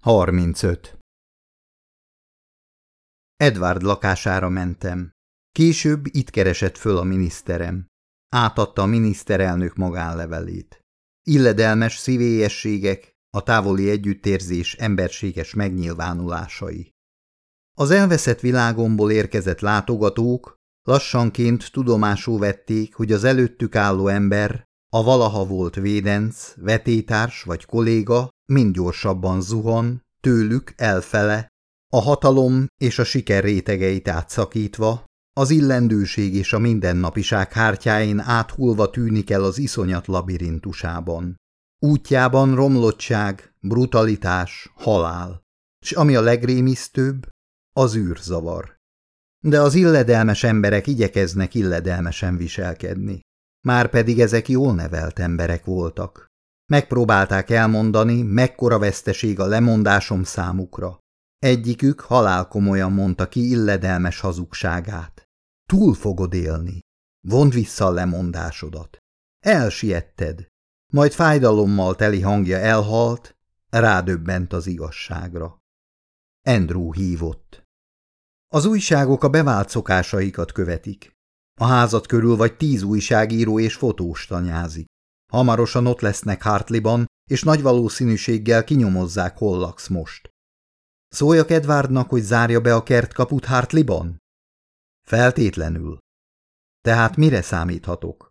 35. Edward lakására mentem. Később itt keresett föl a miniszterem. Átadta a miniszterelnök magánlevelét. Illedelmes szívélyességek, a távoli együttérzés emberséges megnyilvánulásai. Az elveszett világomból érkezett látogatók lassanként tudomásul vették, hogy az előttük álló ember, a valaha volt védenc, vetétárs vagy kolléga mind gyorsabban zuhan, tőlük elfele, a hatalom és a siker rétegeit átszakítva, az illendőség és a mindennapiság hártyáin áthullva tűnik el az iszonyat labirintusában. Útjában romlottság, brutalitás, halál, és ami a legrémisztőbb, az űrzavar. De az illedelmes emberek igyekeznek illedelmesen viselkedni. Márpedig ezek jól nevelt emberek voltak. Megpróbálták elmondani, mekkora veszteség a lemondásom számukra. Egyikük halálkomolyan mondta ki illedelmes hazugságát. Túl fogod élni. Vond vissza a lemondásodat. Elsietted. Majd fájdalommal teli hangja elhalt, rádöbbent az igazságra. Andrew hívott. Az újságok a bevált követik. A házat körül vagy tíz újságíró és fotós tanyázik. Hamarosan ott lesznek Hartleyban, és nagy valószínűséggel kinyomozzák, hol laksz most. Szóljak Edwardnak, hogy zárja be a kertkaput Hartleyban? Feltétlenül. Tehát mire számíthatok?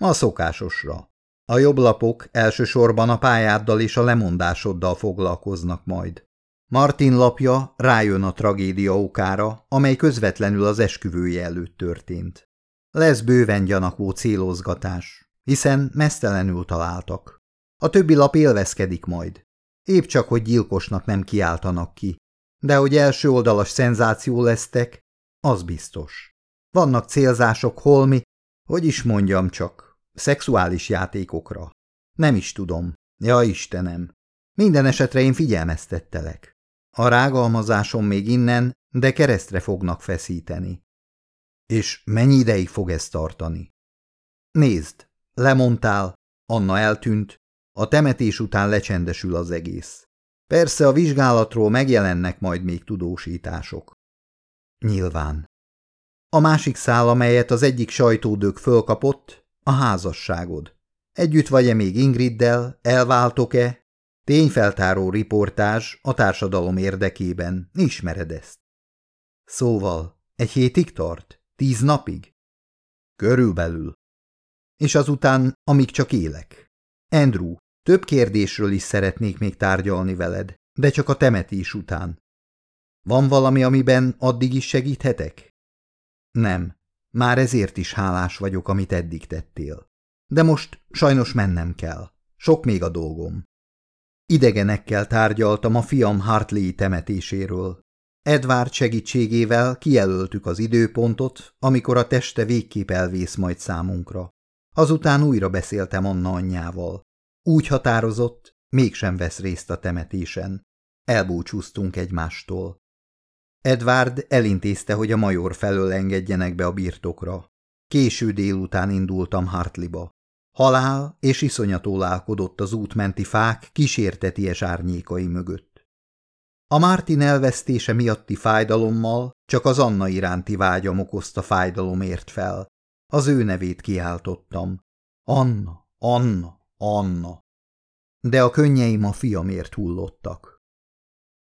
A szokásosra. A jobb lapok elsősorban a pályáddal és a lemondásoddal foglalkoznak majd. Martin lapja rájön a tragédia okára, amely közvetlenül az esküvője előtt történt. Lesz bőven gyanakvó célozgatás, hiszen mesztelenül találtak. A többi lap élvezkedik majd. Épp csak, hogy gyilkosnak nem kiáltanak ki. De hogy első oldalas szenzáció lesztek, az biztos. Vannak célzások holmi, hogy is mondjam csak, szexuális játékokra. Nem is tudom. Ja, Istenem. Minden esetre én figyelmeztettelek. A rágalmazásom még innen, de keresztre fognak feszíteni. És mennyi ideig fog ez tartani? Nézd, lemondtál, Anna eltűnt, a temetés után lecsendesül az egész. Persze a vizsgálatról megjelennek majd még tudósítások. Nyilván. A másik szál, amelyet az egyik sajtódők fölkapott, a házasságod. Együtt vagy-e még Ingriddel, elváltok-e, Tényfeltáró riportázs a társadalom érdekében, ismered ezt. Szóval, egy hétig tart? Tíz napig? Körülbelül. És azután, amíg csak élek. Andrew, több kérdésről is szeretnék még tárgyalni veled, de csak a temetés után. Van valami, amiben addig is segíthetek? Nem, már ezért is hálás vagyok, amit eddig tettél. De most sajnos mennem kell. Sok még a dolgom. Idegenekkel tárgyaltam a fiam Hartley temetéséről. Edward segítségével kijelöltük az időpontot, amikor a teste végképp elvész majd számunkra. Azután újra beszéltem Anna anyjával. Úgy határozott, mégsem vesz részt a temetésen. Elbúcsúztunk egymástól. Edward elintézte, hogy a major felől engedjenek be a birtokra. Késő délután indultam Hartleyba. Halál és iszonyat ólálkodott az útmenti fák kísérteties árnyékai mögött. A Mártin elvesztése miatti fájdalommal csak az Anna iránti vágyam okozta fájdalomért fel. Az ő nevét kiáltottam. Anna, Anna, Anna. De a könnyeim a fiamért hullottak.